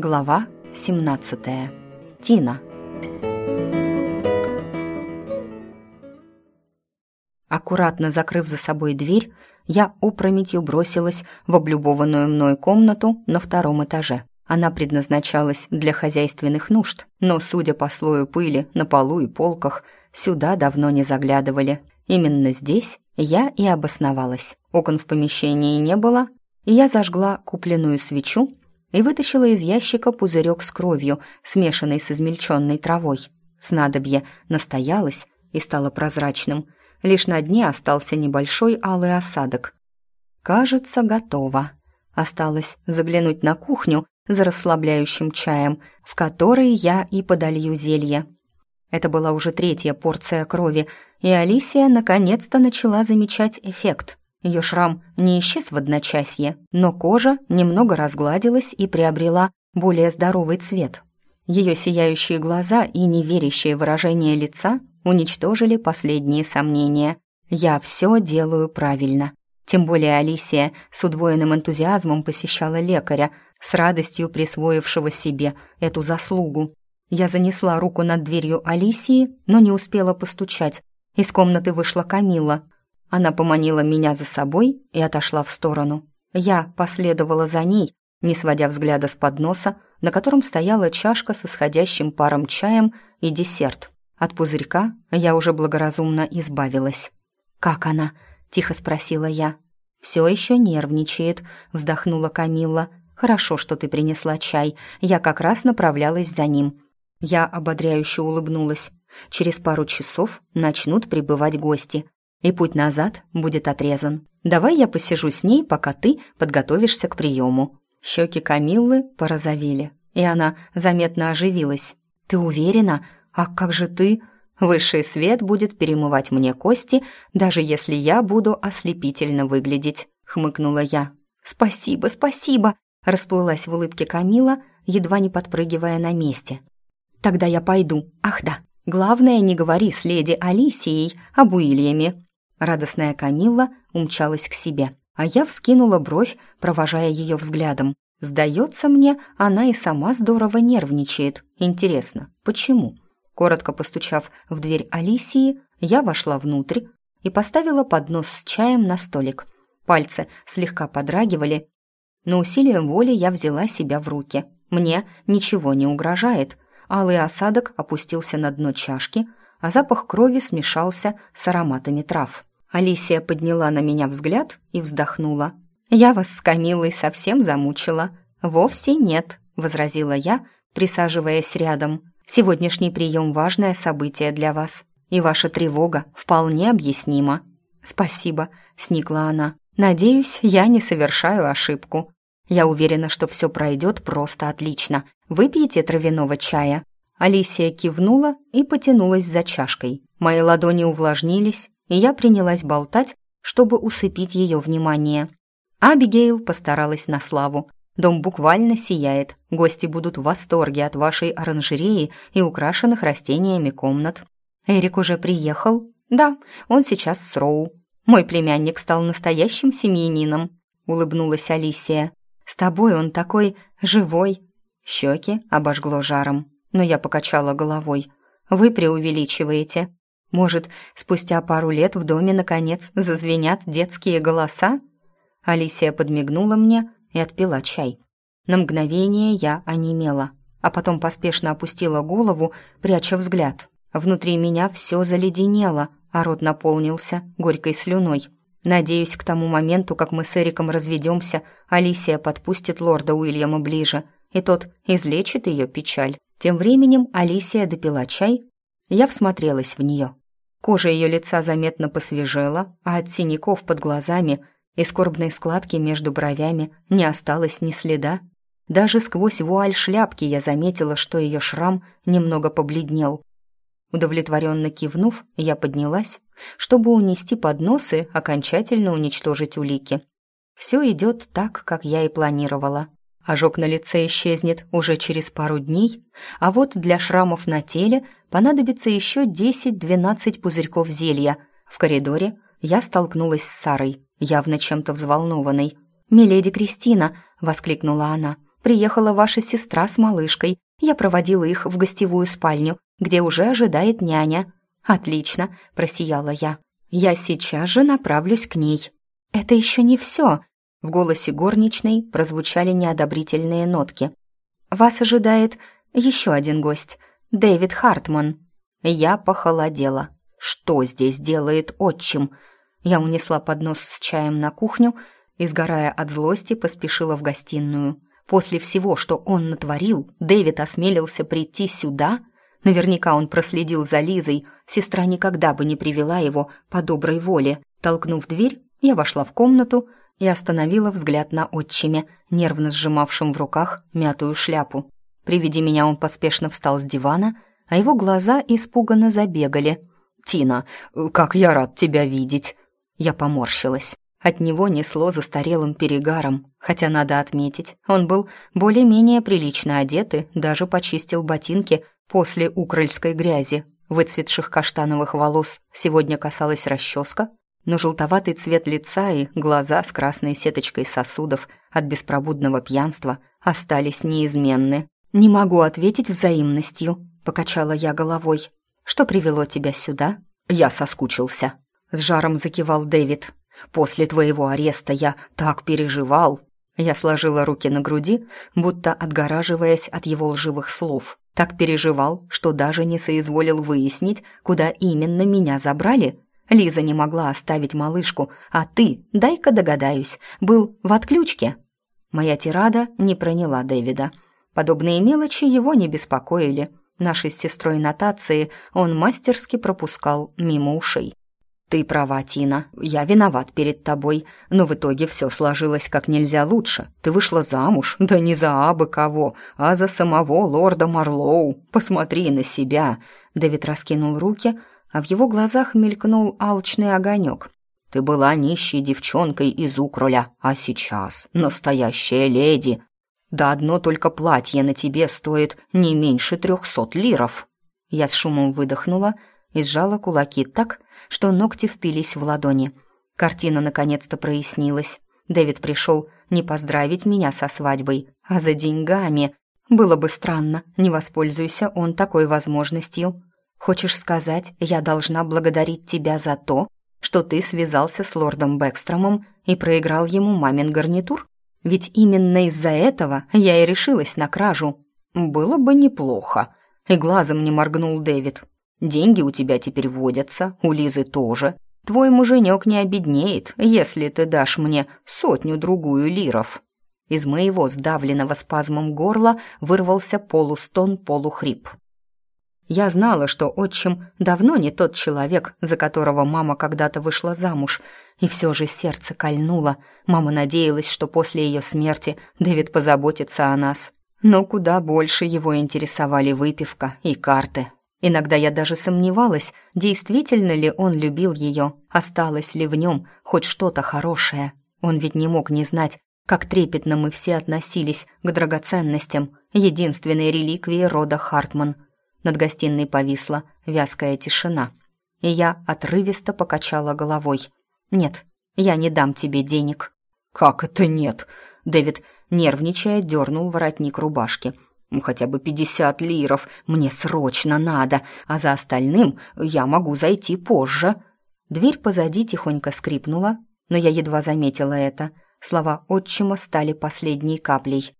Глава 17. Тина. Аккуратно закрыв за собой дверь, я опрометью бросилась в облюбованную мной комнату на втором этаже. Она предназначалась для хозяйственных нужд, но, судя по слою пыли на полу и полках, сюда давно не заглядывали. Именно здесь я и обосновалась. Окон в помещении не было, и я зажгла купленную свечу и вытащила из ящика пузырек с кровью, смешанной с измельченной травой. Снадобье настоялось и стало прозрачным. Лишь на дне остался небольшой алый осадок. Кажется, готово. Осталось заглянуть на кухню за расслабляющим чаем, в который я и подолью зелье. Это была уже третья порция крови, и Алисия наконец-то начала замечать эффект. Ее шрам не исчез в одночасье, но кожа немного разгладилась и приобрела более здоровый цвет. Ее сияющие глаза и неверящее выражение лица уничтожили последние сомнения. «Я все делаю правильно». Тем более Алисия с удвоенным энтузиазмом посещала лекаря, с радостью присвоившего себе эту заслугу. Я занесла руку над дверью Алисии, но не успела постучать. Из комнаты вышла Камила – она поманила меня за собой и отошла в сторону. Я последовала за ней, не сводя взгляда с подноса, на котором стояла чашка с исходящим паром чаем и десерт. От пузырька я уже благоразумно избавилась. «Как она?» — тихо спросила я. «Все еще нервничает», — вздохнула Камилла. «Хорошо, что ты принесла чай. Я как раз направлялась за ним». Я ободряюще улыбнулась. Через пару часов начнут прибывать гости и путь назад будет отрезан. Давай я посижу с ней, пока ты подготовишься к приему». Щеки Камиллы порозовели, и она заметно оживилась. «Ты уверена? А как же ты?» «Высший свет будет перемывать мне кости, даже если я буду ослепительно выглядеть», — хмыкнула я. «Спасибо, спасибо!» — расплылась в улыбке Камила, едва не подпрыгивая на месте. «Тогда я пойду. Ах да, главное, не говори с леди Алисией об Уильяме. Радостная Камилла умчалась к себе, а я вскинула бровь, провожая ее взглядом. Сдается мне, она и сама здорово нервничает. Интересно, почему? Коротко постучав в дверь Алисии, я вошла внутрь и поставила поднос с чаем на столик. Пальцы слегка подрагивали, но усилием воли я взяла себя в руки. Мне ничего не угрожает. Алый осадок опустился на дно чашки, а запах крови смешался с ароматами трав. Алисия подняла на меня взгляд и вздохнула. «Я вас с Камилой совсем замучила». «Вовсе нет», — возразила я, присаживаясь рядом. «Сегодняшний прием — важное событие для вас, и ваша тревога вполне объяснима». «Спасибо», — сникла она. «Надеюсь, я не совершаю ошибку. Я уверена, что все пройдет просто отлично. Выпьете травяного чая?» Алисия кивнула и потянулась за чашкой. Мои ладони увлажнились, и я принялась болтать, чтобы усыпить ее внимание. Абигейл постаралась на славу. Дом буквально сияет. Гости будут в восторге от вашей оранжереи и украшенных растениями комнат. Эрик уже приехал? Да, он сейчас с Роу. Мой племянник стал настоящим семьянином, улыбнулась Алисия. С тобой он такой живой. Щеки обожгло жаром, но я покачала головой. Вы преувеличиваете. Может, спустя пару лет в доме, наконец, зазвенят детские голоса? Алисия подмигнула мне и отпила чай. На мгновение я онемела, а потом поспешно опустила голову, пряча взгляд. Внутри меня все заледенело, а рот наполнился горькой слюной. Надеюсь, к тому моменту, как мы с Эриком разведемся, Алисия подпустит лорда Уильяма ближе, и тот излечит ее печаль. Тем временем Алисия допила чай я всмотрелась в нее. Кожа ее лица заметно посвежела, а от синяков под глазами и скорбной складки между бровями не осталось ни следа. Даже сквозь вуаль шляпки я заметила, что ее шрам немного побледнел. Удовлетворенно кивнув, я поднялась, чтобы унести подносы, окончательно уничтожить улики. Все идет так, как я и планировала. Ожог на лице исчезнет уже через пару дней, а вот для шрамов на теле понадобится еще 10-12 пузырьков зелья. В коридоре я столкнулась с Сарой, явно чем-то взволнованной. «Миледи Кристина!» — воскликнула она. приехала ваша сестра с малышкой. Я проводила их в гостевую спальню, где уже ожидает няня». «Отлично», — просияла я. «Я сейчас же направлюсь к ней». «Это еще не все», — в голосе горничной прозвучали неодобрительные нотки. «Вас ожидает еще один гость, Дэвид Хартман». Я похолодела. «Что здесь делает отчим?» Я унесла поднос с чаем на кухню и, сгорая от злости, поспешила в гостиную. После всего, что он натворил, Дэвид осмелился прийти сюда? Наверняка он проследил за Лизой, сестра никогда бы не привела его по доброй воле. Толкнув дверь, я вошла в комнату и остановила взгляд на отчиме, нервно сжимавшем в руках мятую шляпу. При виде меня он поспешно встал с дивана, а его глаза испуганно забегали. «Тина, как я рад тебя видеть!» Я поморщилась. От него несло застарелым перегаром, хотя, надо отметить, он был более-менее прилично одет и даже почистил ботинки после укрыльской грязи. Выцветших каштановых волос сегодня касалась расческа, но желтоватый цвет лица и глаза с красной сеточкой сосудов от беспробудного пьянства остались неизменны. «Не могу ответить взаимностью», — покачала я головой. «Что привело тебя сюда?» «Я соскучился», — с жаром закивал Дэвид. «После твоего ареста я так переживал». Я сложила руки на груди, будто отгораживаясь от его лживых слов. Так переживал, что даже не соизволил выяснить, куда именно меня забрали. Лиза не могла оставить малышку, а ты, дай-ка догадаюсь, был в отключке. Моя тирада не проняла Дэвида. Подобные мелочи его не беспокоили. Нашей с сестрой нотации он мастерски пропускал мимо ушей. «Ты права, Тина, я виноват перед тобой, но в итоге все сложилось как нельзя лучше. Ты вышла замуж, да не за абы кого, а за самого лорда Марлоу. Посмотри на себя!» Дэвид раскинул руки, а в его глазах мелькнул алчный огонек. «Ты была нищей девчонкой из Укроля, а сейчас настоящая леди. Да одно только платье на тебе стоит не меньше трехсот лиров». Я с шумом выдохнула и сжала кулаки так, что ногти впились в ладони. Картина наконец-то прояснилась. Дэвид пришел не поздравить меня со свадьбой, а за деньгами. Было бы странно, не воспользуйся он такой возможностью. Хочешь сказать, я должна благодарить тебя за то, что ты связался с лордом Бэкстромом и проиграл ему мамин гарнитур? Ведь именно из-за этого я и решилась на кражу. Было бы неплохо. И глазом не моргнул Дэвид. Деньги у тебя теперь водятся, у Лизы тоже. Твой муженек не обеднеет, если ты дашь мне сотню-другую лиров». Из моего сдавленного спазмом горла вырвался полустон-полухрип. Я знала, что отчим давно не тот человек, за которого мама когда-то вышла замуж, и все же сердце кольнуло. Мама надеялась, что после ее смерти Дэвид позаботится о нас. Но куда больше его интересовали выпивка и карты. Иногда я даже сомневалась, действительно ли он любил ее, осталось ли в нем хоть что-то хорошее. Он ведь не мог не знать, как трепетно мы все относились к драгоценностям, единственной реликвии рода Хартман. Над гостиной повисла вязкая тишина, и я отрывисто покачала головой. «Нет, я не дам тебе денег». «Как это нет?» Дэвид, нервничая, дернул воротник рубашки – Хотя бы пятьдесят лиров мне срочно надо, а за остальным я могу зайти позже. Дверь позади тихонько скрипнула, но я едва заметила это. Слова отчима стали последней каплей.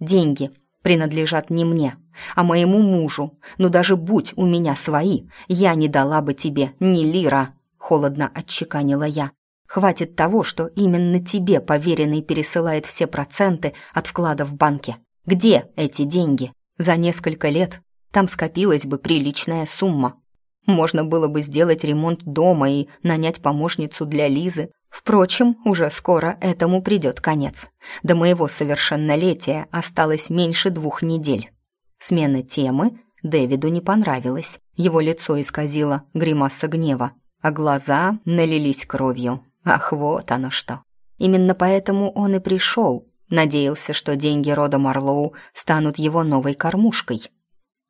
«Деньги принадлежат не мне, а моему мужу. Но даже будь у меня свои, я не дала бы тебе ни лира», — холодно отчеканила я. «Хватит того, что именно тебе поверенный пересылает все проценты от вклада в банке. Где эти деньги? За несколько лет там скопилась бы приличная сумма. Можно было бы сделать ремонт дома и нанять помощницу для Лизы. Впрочем, уже скоро этому придет конец. До моего совершеннолетия осталось меньше двух недель. Смена темы Дэвиду не понравилась. Его лицо исказило гримаса гнева, а глаза налились кровью. Ах, вот оно что. Именно поэтому он и пришел, Надеялся, что деньги рода Марлоу станут его новой кормушкой.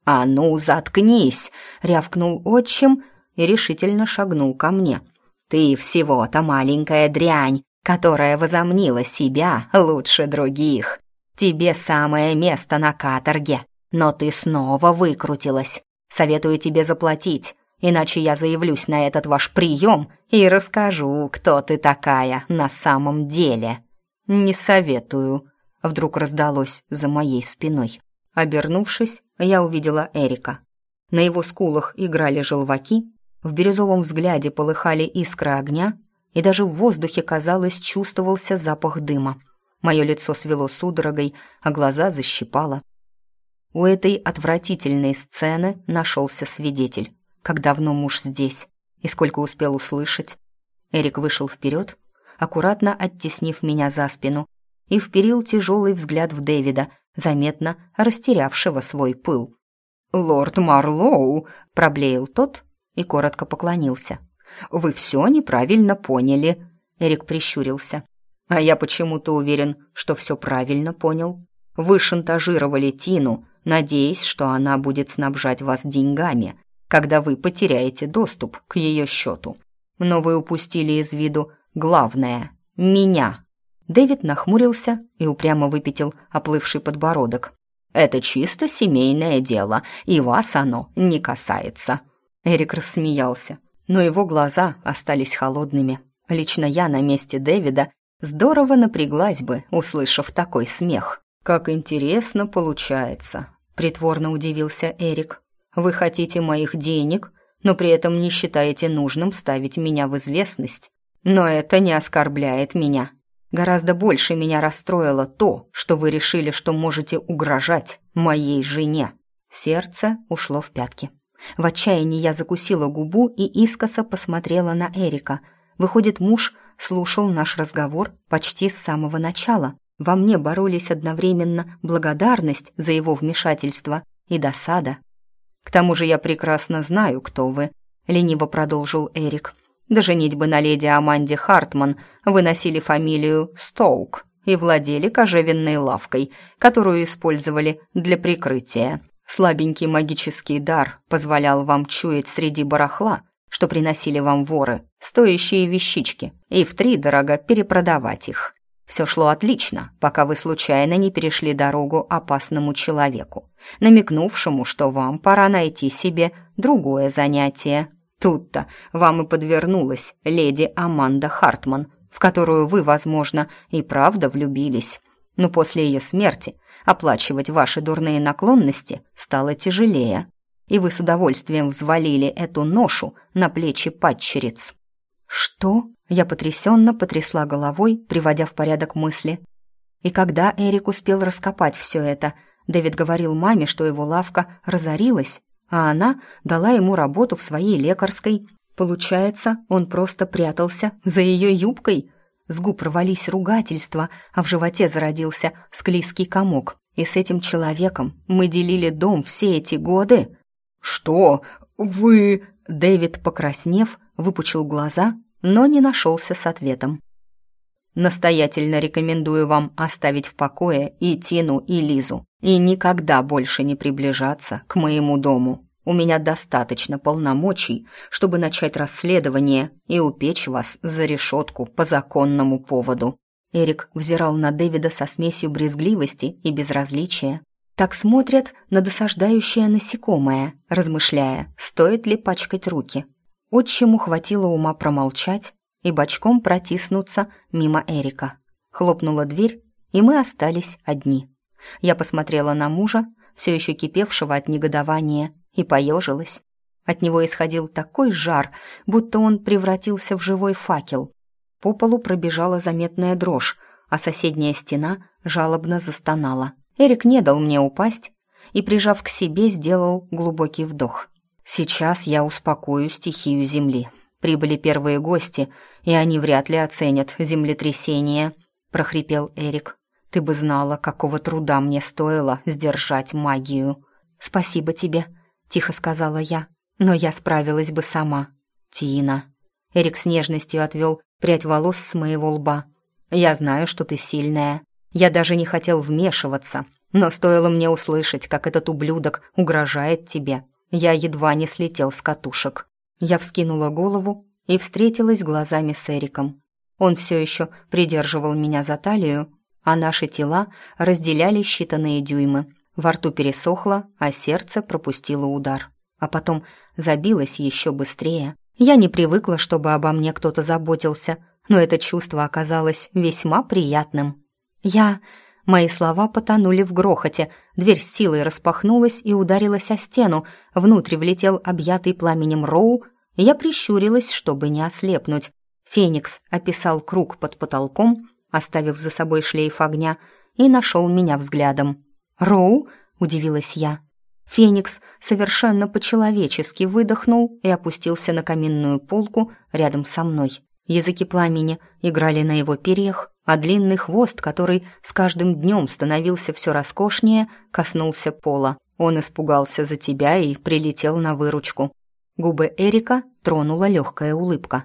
«А ну, заткнись!» — рявкнул отчим и решительно шагнул ко мне. «Ты всего-то маленькая дрянь, которая возомнила себя лучше других». тебе самое место на каторге, но ты снова выкрутилась. Советую тебе заплатить, иначе я заявлюсь на этот ваш прием и расскажу, кто ты такая на самом деле». «Не советую», — вдруг раздалось за моей спиной. Обернувшись, я увидела Эрика. На его скулах играли желваки, в бирюзовом взгляде полыхали искры огня, и даже в воздухе, казалось, чувствовался запах дыма. Мое лицо свело судорогой, а глаза защипало. У этой отвратительной сцены нашелся свидетель. Как давно муж здесь? И сколько успел услышать? Эрик вышел вперед, аккуратно оттеснив меня за спину, и вперил тяжелый взгляд в Дэвида, заметно растерявшего свой пыл. «Лорд Марлоу!» — проблеял тот и коротко поклонился. «Вы все неправильно поняли», — Эрик прищурился. «А я почему-то уверен, что все правильно понял. Вы шантажировали Тину, надеясь, что она будет снабжать вас деньгами, когда вы потеряете доступ к ее счету. Но вы упустили из виду главное — меня». Дэвид нахмурился и упрямо выпятил оплывший подбородок. «Это чисто семейное дело, и вас оно не касается». Эрик рассмеялся, но его глаза остались холодными. Лично я на месте Дэвида здорово напряглась бы, услышав такой смех. «Как интересно получается», — притворно удивился Эрик. «Вы хотите моих денег, но при этом не считаете нужным ставить меня в известность. Но это не оскорбляет меня. Гораздо больше меня расстроило то, что вы решили, что можете угрожать моей жене». Сердце ушло в пятки. В отчаянии я закусила губу и искоса посмотрела на Эрика. Выходит, муж слушал наш разговор почти с самого начала. Во мне боролись одновременно благодарность за его вмешательство и досада. «К тому же я прекрасно знаю, кто вы», — лениво продолжил Эрик. «До женитьбы на леди Аманде Хартман вы носили фамилию Стоук и владели кожевенной лавкой, которую использовали для прикрытия. Слабенький магический дар позволял вам чуять среди барахла, что приносили вам воры, стоящие вещички, и втридорого перепродавать их. Все шло отлично, пока вы случайно не перешли дорогу опасному человеку, намекнувшему, что вам пора найти себе другое занятие. Тут-то вам и подвернулась леди Аманда Хартман, в которую вы, возможно, и правда влюбились. Но после ее смерти оплачивать ваши дурные наклонности стало тяжелее, и вы с удовольствием взвалили эту ношу на плечи падчериц. «Что?» — я потрясенно потрясла головой, приводя в порядок мысли. И когда Эрик успел раскопать все это, Дэвид говорил маме, что его лавка разорилась, а она дала ему работу в своей лекарской. Получается, он просто прятался за ее юбкой, с губ рвались ругательства, а в животе зародился склизкий комок. И с этим человеком мы делили дом все эти годы. «Что? Вы...» Дэвид, покраснев, выпучил глаза, но не нашелся с ответом. «Настоятельно рекомендую вам оставить в покое и Тину, и Лизу, и никогда больше не приближаться к моему дому. У меня достаточно полномочий, чтобы начать расследование и упечь вас за решетку по законному поводу». Эрик взирал на Дэвида со смесью брезгливости и безразличия. Так смотрят на досаждающее насекомое, размышляя, стоит ли пачкать руки. Отчиму хватило ума промолчать и бочком протиснуться мимо Эрика. Хлопнула дверь, и мы остались одни. Я посмотрела на мужа, все еще кипевшего от негодования, и поежилась. От него исходил такой жар, будто он превратился в живой факел. По полу пробежала заметная дрожь, а соседняя стена жалобно застонала. Эрик не дал мне упасть и, прижав к себе, сделал глубокий вдох. «Сейчас я успокою стихию земли. Прибыли первые гости, и они вряд ли оценят землетрясение», — прохрипел Эрик. «Ты бы знала, какого труда мне стоило сдержать магию». «Спасибо тебе», — тихо сказала я. «Но я справилась бы сама». «Тина». Эрик с нежностью отвел прядь волос с моего лба. «Я знаю, что ты сильная. Я даже не хотел вмешиваться, но стоило мне услышать, как этот ублюдок угрожает тебе. Я едва не слетел с катушек». Я вскинула голову и встретилась глазами с Эриком. Он все еще придерживал меня за талию, а наши тела разделяли считанные дюймы. Во рту пересохло, а сердце пропустило удар. А потом забилось еще быстрее. Я не привыкла, чтобы обо мне кто-то заботился, но это чувство оказалось весьма приятным. Я... Мои слова потонули в грохоте, дверь с силой распахнулась и ударилась о стену, внутрь влетел объятый пламенем Роу, я прищурилась, чтобы не ослепнуть. Феникс описал круг под потолком, оставив за собой шлейф огня, и нашел меня взглядом. «Роу?» — удивилась я. Феникс совершенно по-человечески выдохнул и опустился на каминную полку рядом со мной. Языки пламени играли на его перьях, а длинный хвост, который с каждым днем становился все роскошнее, коснулся пола. Он испугался за тебя и прилетел на выручку. Губы Эрика тронула легкая улыбка.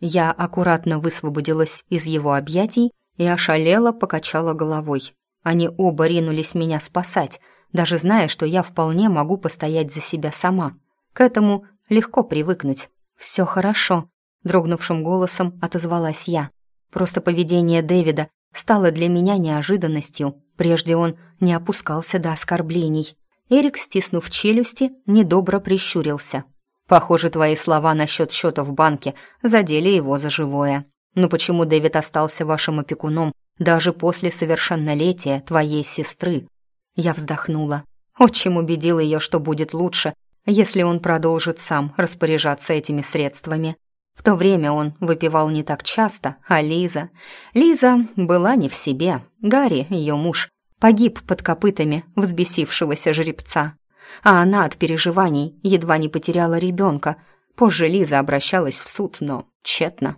Я аккуратно высвободилась из его объятий и ошалела покачала головой. Они оба ринулись меня спасать, даже зная, что я вполне могу постоять за себя сама. К этому легко привыкнуть. «Все хорошо», — дрогнувшим голосом отозвалась я. Просто поведение Дэвида стало для меня неожиданностью. Прежде он не опускался до оскорблений. Эрик, стиснув челюсти, недобро прищурился. «Похоже, твои слова насчет счета в банке задели его за живое. Но почему Дэвид остался вашим опекуном даже после совершеннолетия твоей сестры?» Я вздохнула. Отчим убедил ее, что будет лучше, если он продолжит сам распоряжаться этими средствами. В то время он выпивал не так часто, а Лиза... Лиза была не в себе. Гарри, ее муж, погиб под копытами взбесившегося жеребца. А она от переживаний едва не потеряла ребенка. Позже Лиза обращалась в суд, но тщетно.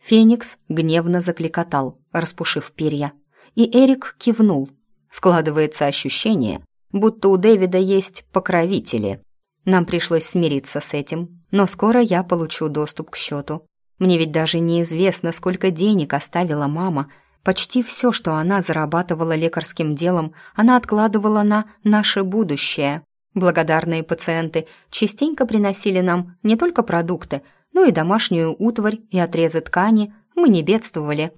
Феникс гневно закликотал, распушив перья. И Эрик кивнул. Складывается ощущение, будто у Дэвида есть покровители. Нам пришлось смириться с этим, но скоро я получу доступ к счету. Мне ведь даже неизвестно, сколько денег оставила мама. Почти все, что она зарабатывала лекарским делом, она откладывала на наше будущее. Благодарные пациенты частенько приносили нам не только продукты, но и домашнюю утварь и отрезы ткани. Мы не бедствовали.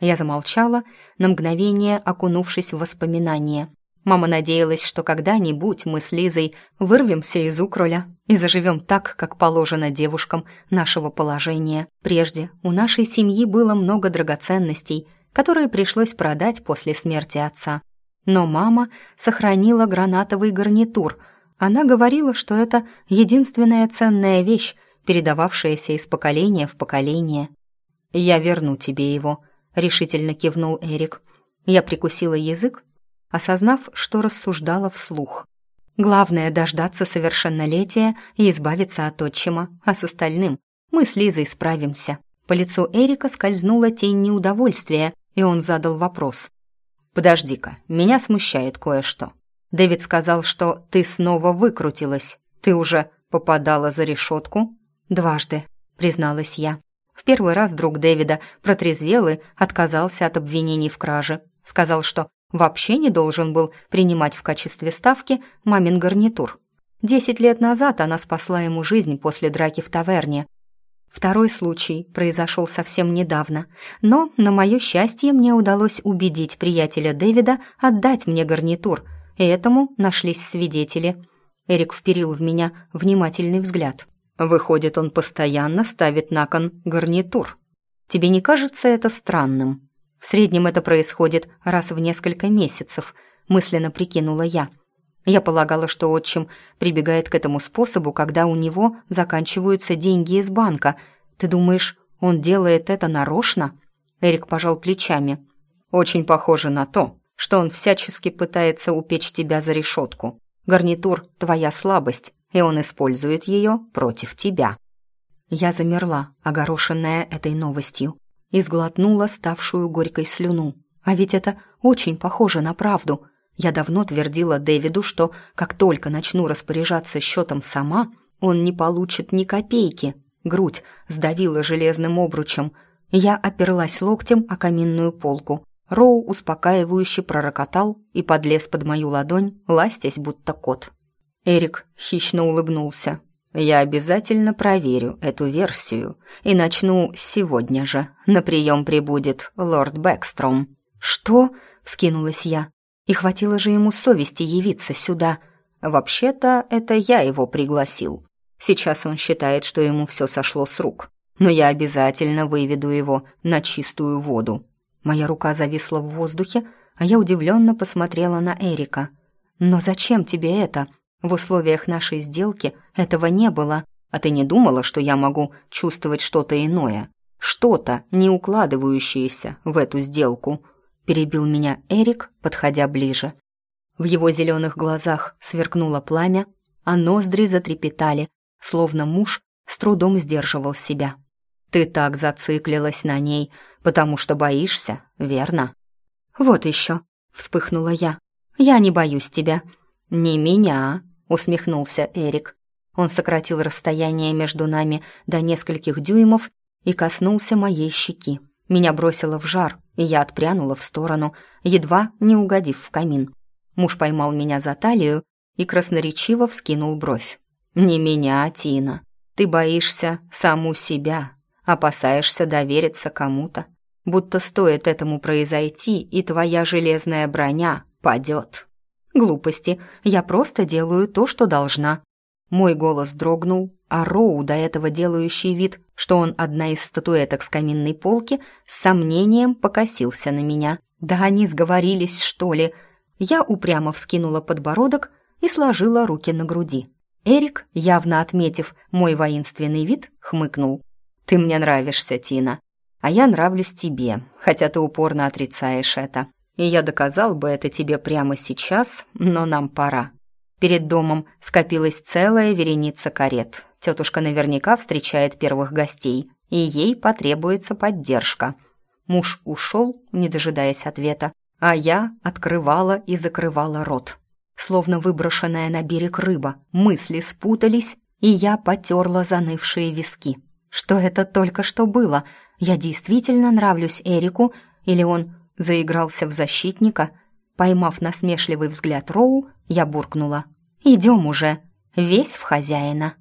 Я замолчала, на мгновение окунувшись в воспоминания. Мама надеялась, что когда-нибудь мы с Лизой вырвемся из укроля и заживем так, как положено девушкам нашего положения. Прежде у нашей семьи было много драгоценностей, которые пришлось продать после смерти отца. Но мама сохранила гранатовый гарнитур. Она говорила, что это единственная ценная вещь, передававшаяся из поколения в поколение. «Я верну тебе его», — решительно кивнул Эрик. Я прикусила язык осознав, что рассуждала вслух. Главное — дождаться совершеннолетия и избавиться от отчима, а с остальным мы с Лизой справимся. По лицу Эрика скользнула тень неудовольствия, и он задал вопрос. «Подожди-ка, меня смущает кое-что. Дэвид сказал, что ты снова выкрутилась. Ты уже попадала за решетку?» «Дважды», — призналась я. В первый раз друг Дэвида протрезвел и отказался от обвинений в краже. Сказал, что вообще не должен был принимать в качестве ставки мамин гарнитур. Десять лет назад она спасла ему жизнь после драки в таверне. Второй случай произошел совсем недавно, но, на мое счастье, мне удалось убедить приятеля Дэвида отдать мне гарнитур, и этому нашлись свидетели. Эрик вперил в меня внимательный взгляд. Выходит, он постоянно ставит на кон гарнитур. Тебе не кажется это странным? В среднем это происходит раз в несколько месяцев, мысленно прикинула я. Я полагала, что отчим прибегает к этому способу, когда у него заканчиваются деньги из банка. Ты думаешь, он делает это нарочно? Эрик пожал плечами. Очень похоже на то, что он всячески пытается упечь тебя за решетку. Гарнитур — твоя слабость, и он использует ее против тебя. Я замерла, огорошенная этой новостью и сглотнула ставшую горькой слюну. А ведь это очень похоже на правду. Я давно твердила Дэвиду, что как только начну распоряжаться счетом сама, он не получит ни копейки. Грудь сдавила железным обручем. Я оперлась локтем о каминную полку. Роу успокаивающе пророкотал и подлез под мою ладонь, ластясь будто кот. Эрик хищно улыбнулся. Я обязательно проверю эту версию и начну сегодня же. На прием прибудет лорд Бэкстром». «Что?» — вскинулась я. «И хватило же ему совести явиться сюда. Вообще-то это я его пригласил. Сейчас он считает, что ему все сошло с рук. Но я обязательно выведу его на чистую воду». Моя рука зависла в воздухе, а я удивленно посмотрела на Эрика. «Но зачем тебе это? В условиях нашей сделки этого не было. А ты не думала, что я могу чувствовать что-то иное? Что-то, не укладывающееся в эту сделку?» Перебил меня Эрик, подходя ближе. В его зеленых глазах сверкнуло пламя, а ноздри затрепетали, словно муж с трудом сдерживал себя. «Ты так зациклилась на ней, потому что боишься, верно?» «Вот еще», — вспыхнула я. «Я не боюсь тебя». «Не меня», — усмехнулся Эрик. Он сократил расстояние между нами до нескольких дюймов и коснулся моей щеки. Меня бросило в жар, и я отпрянула в сторону, едва не угодив в камин. Муж поймал меня за талию и красноречиво вскинул бровь. «Не меня, Тина. Ты боишься саму себя, опасаешься довериться кому-то. Будто стоит этому произойти, и твоя железная броня падет. Глупости, я просто делаю то, что должна». Мой голос дрогнул, а Роу, до этого делающий вид, что он одна из статуэток с каминной полки, с сомнением покосился на меня. «Да они сговорились, что ли?» Я упрямо вскинула подбородок и сложила руки на груди. Эрик, явно отметив мой воинственный вид, хмыкнул. «Ты мне нравишься, Тина, а я нравлюсь тебе, хотя ты упорно отрицаешь это. И я доказал бы это тебе прямо сейчас, но нам пора». Перед домом скопилась целая вереница карет. Тетушка наверняка встречает первых гостей, и ей потребуется поддержка. Муж ушел, не дожидаясь ответа, а я открывала и закрывала рот. Словно выброшенная на берег рыба, мысли спутались, и я потерла занывшие виски. Что это только что было? Я действительно нравлюсь Эрику, или он заигрался в защитника? Поймав насмешливый взгляд Роу, я буркнула. «Идем уже, весь в хозяина».